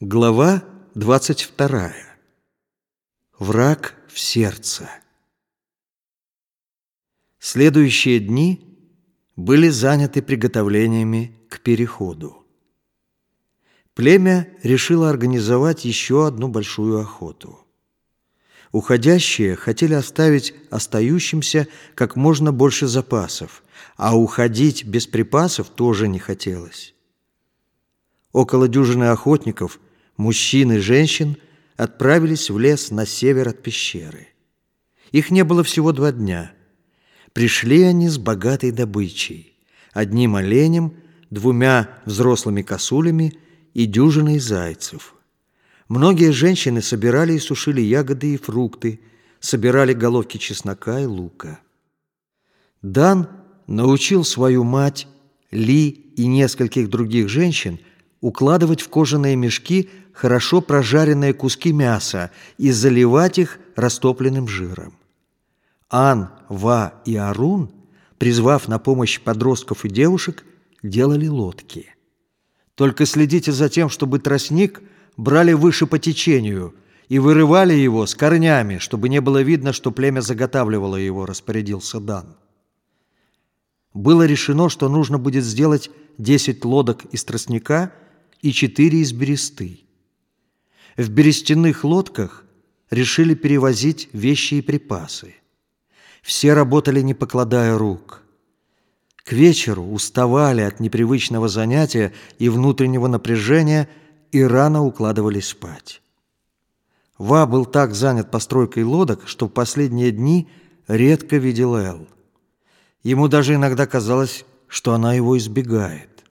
Глава 22. Враг в сердце. Следующие дни были заняты приготовлениями к переходу. Племя решило организовать еще одну большую охоту. Уходящие хотели оставить остающимся как можно больше запасов, а уходить без припасов тоже не хотелось. Около дюжины охотников – мужчин и женщин отправились в лес на север от пещеры. Их не было всего два дня. Пришли они с богатой добычей. Одним оленем, двумя взрослыми косулями и дюжиной зайцев. Многие женщины собирали и сушили ягоды и фрукты, собирали головки чеснока и лука. Дан научил свою мать, Ли и нескольких других женщин укладывать в кожаные мешки хорошо прожаренные куски мяса и заливать их растопленным жиром. Ан, Ва и Арун, призвав на помощь подростков и девушек, делали лодки. Только следите за тем, чтобы тростник брали выше по течению и вырывали его с корнями, чтобы не было видно, что племя заготавливало его, распорядился Дан. Было решено, что нужно будет сделать 10 лодок из тростника и 4 из бересты. В берестяных лодках решили перевозить вещи и припасы. Все работали, не покладая рук. К вечеру уставали от непривычного занятия и внутреннего напряжения и рано укладывались спать. Ва был так занят постройкой лодок, что в последние дни редко видел Эл. Ему даже иногда казалось, что она его избегает.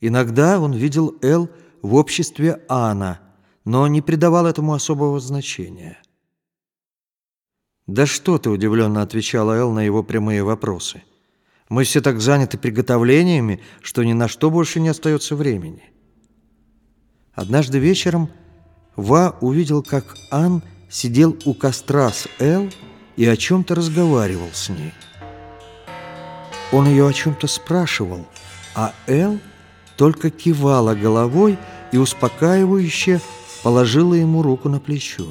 Иногда он видел Эл в обществе Анна – но не придавал этому особого значения. «Да что ты!» – удивленно отвечала Эл на его прямые вопросы. «Мы все так заняты приготовлениями, что ни на что больше не остается времени». Однажды вечером Ва увидел, как Ан сидел у костра с Эл и о чем-то разговаривал с ней. Он ее о чем-то спрашивал, а Эл только кивала головой и успокаивающе положила ему руку на плечо.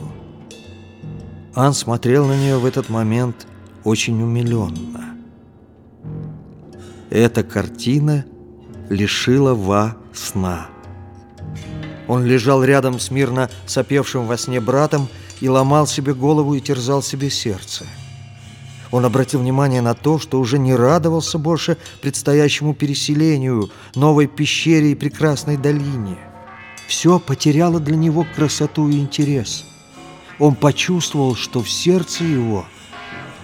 Ан смотрел на нее в этот момент очень умиленно. Эта картина лишила Ва сна. Он лежал рядом с мирно сопевшим во сне братом и ломал себе голову и терзал себе сердце. Он обратил внимание на то, что уже не радовался больше предстоящему переселению, новой пещере и прекрасной долине – все потеряло для него красоту и интерес. Он почувствовал, что в сердце его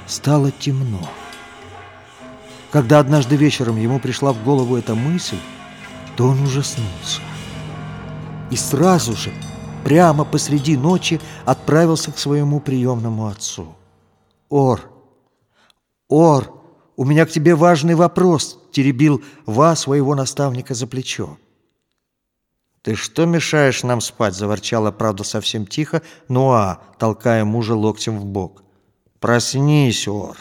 стало темно. Когда однажды вечером ему пришла в голову эта мысль, то он ужаснулся. И сразу же, прямо посреди ночи, отправился к своему приемному отцу. «Ор! Ор! У меня к тебе важный вопрос!» – теребил Ва своего наставника за плечо. «Ты что мешаешь нам спать?» – заворчала, правда, совсем тихо, Нуа, толкая мужа локтем в бок. «Проснись, Ор!»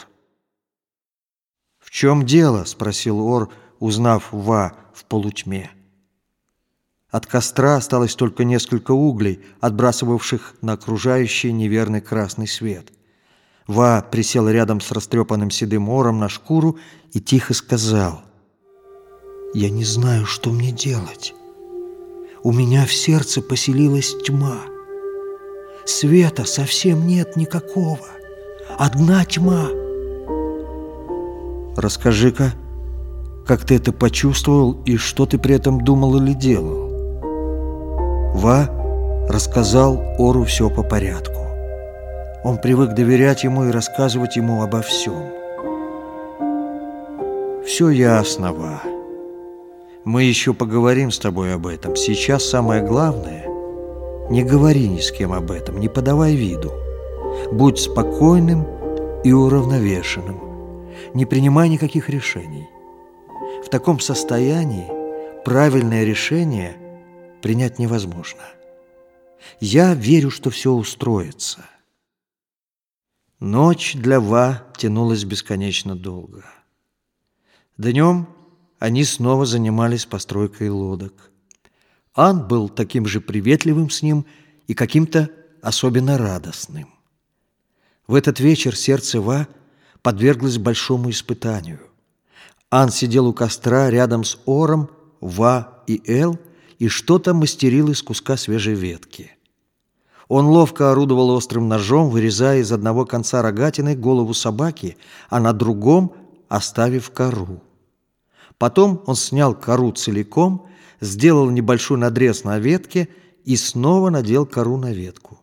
«В чем дело?» – спросил Ор, узнав Ва в полутьме. От костра осталось только несколько углей, отбрасывавших на окружающий неверный красный свет. Ва присел рядом с растрепанным седым ором на шкуру и тихо сказал, «Я не знаю, что мне делать» у меня в сердце поселилась тьма. Света совсем нет никакого. Одна тьма. Расскажи-ка, как ты это почувствовал и что ты при этом думал или делал? Ва рассказал Ору все по порядку. Он привык доверять ему и рассказывать ему обо всем. «Все ясно, Ва». Мы еще поговорим с тобой об этом. Сейчас самое главное – не говори ни с кем об этом, не подавай виду. Будь спокойным и уравновешенным. Не принимай никаких решений. В таком состоянии правильное решение принять невозможно. Я верю, что все устроится. Ночь для Ва тянулась бесконечно долго. Днем – они снова занимались постройкой лодок. Ан был таким же приветливым с ним и каким-то особенно радостным. В этот вечер сердце Ва подверглось большому испытанию. Ан сидел у костра рядом с Ором, Ва и Эл и что-то мастерил из куска свежей ветки. Он ловко орудовал острым ножом, вырезая из одного конца рогатины голову собаки, а на другом оставив кору. Потом он снял кору целиком, сделал небольшой надрез на ветке и снова надел кору на ветку.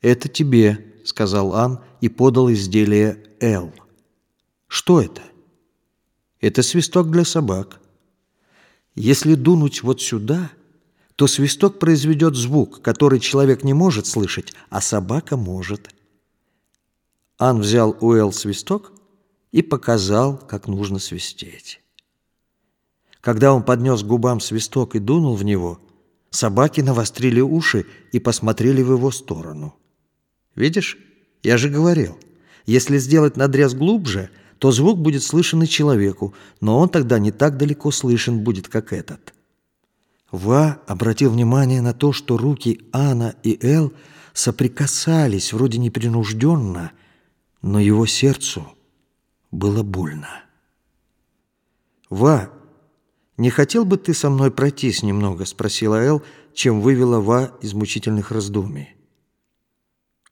«Это тебе», — сказал Ан и подал изделие «Л». «Что это?» «Это свисток для собак». «Если дунуть вот сюда...» то свисток произведет звук, который человек не может слышать, а собака может. Ан взял у Эл свисток и показал, как нужно свистеть. Когда он поднес к губам свисток и дунул в него, собаки навострили уши и посмотрели в его сторону. «Видишь, я же говорил, если сделать надрез глубже, то звук будет слышен и человеку, но он тогда не так далеко слышен будет, как этот». Ва обратил внимание на то, что руки Анна и Эл соприкасались вроде непринужденно, но его сердцу было больно. «Ва, не хотел бы ты со мной пройтись немного?» — спросила Эл, чем вывела Ва из мучительных раздумий.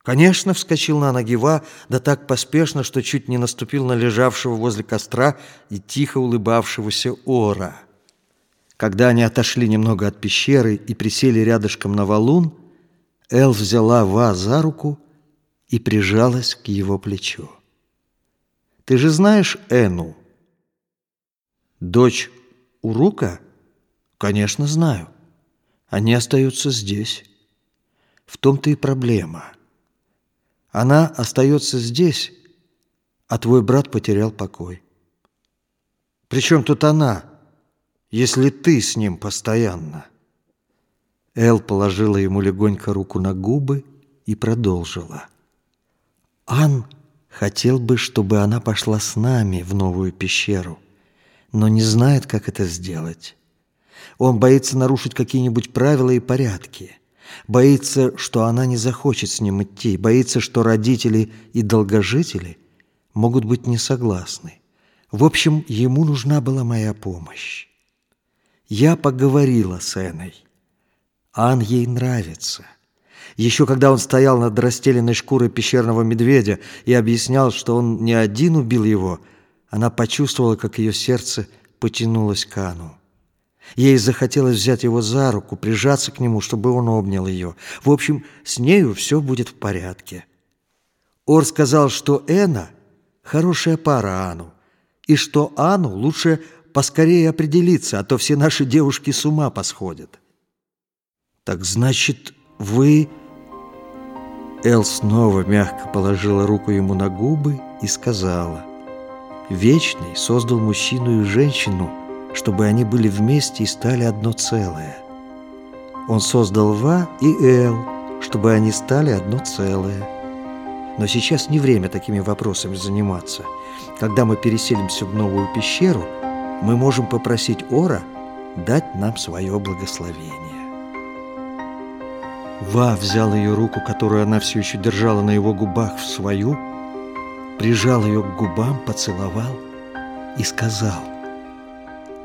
Конечно, вскочил на ноги Ва, да так поспешно, что чуть не наступил на лежавшего возле костра и тихо улыбавшегося Ора. Когда они отошли немного от пещеры и присели рядышком на валун, Эл взяла Ва за руку и прижалась к его плечу. «Ты же знаешь Эну?» «Дочь Урука?» «Конечно, знаю. Они остаются здесь. В том-то и проблема. Она остается здесь, а твой брат потерял покой. Причем тут она?» если ты с ним постоянно?» Эл положила ему легонько руку на губы и продолжила. «Ан хотел бы, чтобы она пошла с нами в новую пещеру, но не знает, как это сделать. Он боится нарушить какие-нибудь правила и порядки, боится, что она не захочет с ним идти, боится, что родители и долгожители могут быть не согласны. В общем, ему нужна была моя помощь. Я поговорила с Эной. Ан ей нравится. Еще когда он стоял над расстеленной шкурой пещерного медведя и объяснял, что он не один убил его, она почувствовала, как ее сердце потянулось к Ану. Ей захотелось взять его за руку, прижаться к нему, чтобы он обнял ее. В общем, с нею все будет в порядке. Ор сказал, что Эна – хорошая пара Ану, и что Ану лучше поскорее определиться, а то все наши девушки с ума посходят. Так значит, вы... Эл снова мягко положила руку ему на губы и сказала, «Вечный создал мужчину и женщину, чтобы они были вместе и стали одно целое. Он создал Ва и Эл, чтобы они стали одно целое. Но сейчас не время такими вопросами заниматься. Когда мы переселимся в новую пещеру – мы можем попросить Ора дать нам свое благословение. Ва взял ее руку, которую она все еще держала на его губах, в свою, прижал ее к губам, поцеловал и сказал,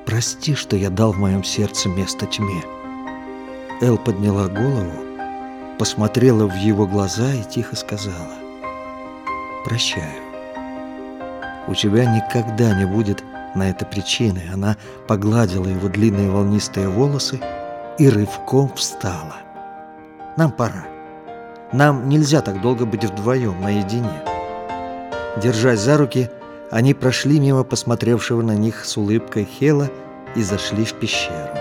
«Прости, что я дал в моем сердце место тьме». Эл подняла голову, посмотрела в его глаза и тихо сказала, «Прощаю. У тебя никогда не будет на это причины. Она погладила его длинные волнистые волосы и рывком встала. «Нам пора. Нам нельзя так долго быть вдвоем, наедине». Держась за руки, они прошли мимо посмотревшего на них с улыбкой Хела и зашли в пещеру.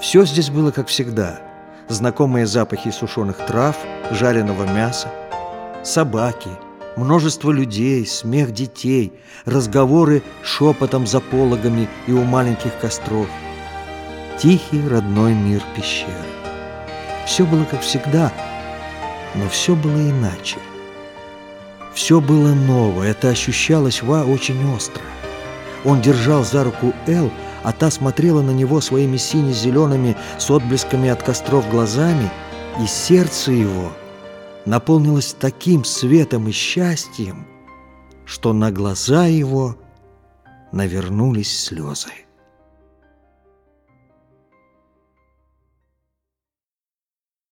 Все здесь было как всегда. Знакомые запахи сушеных трав, жареного мяса, собаки – Множество людей, смех детей, разговоры шепотом за пологами и у маленьких костров. Тихий родной мир пещеры. Все было как всегда, но все было иначе. Все было новое, это ощущалось Ва очень остро. Он держал за руку Эл, а та смотрела на него своими сине-зелеными с отблесками от костров глазами, и сердце его наполнилось таким светом и счастьем, что на глаза его навернулись слезы.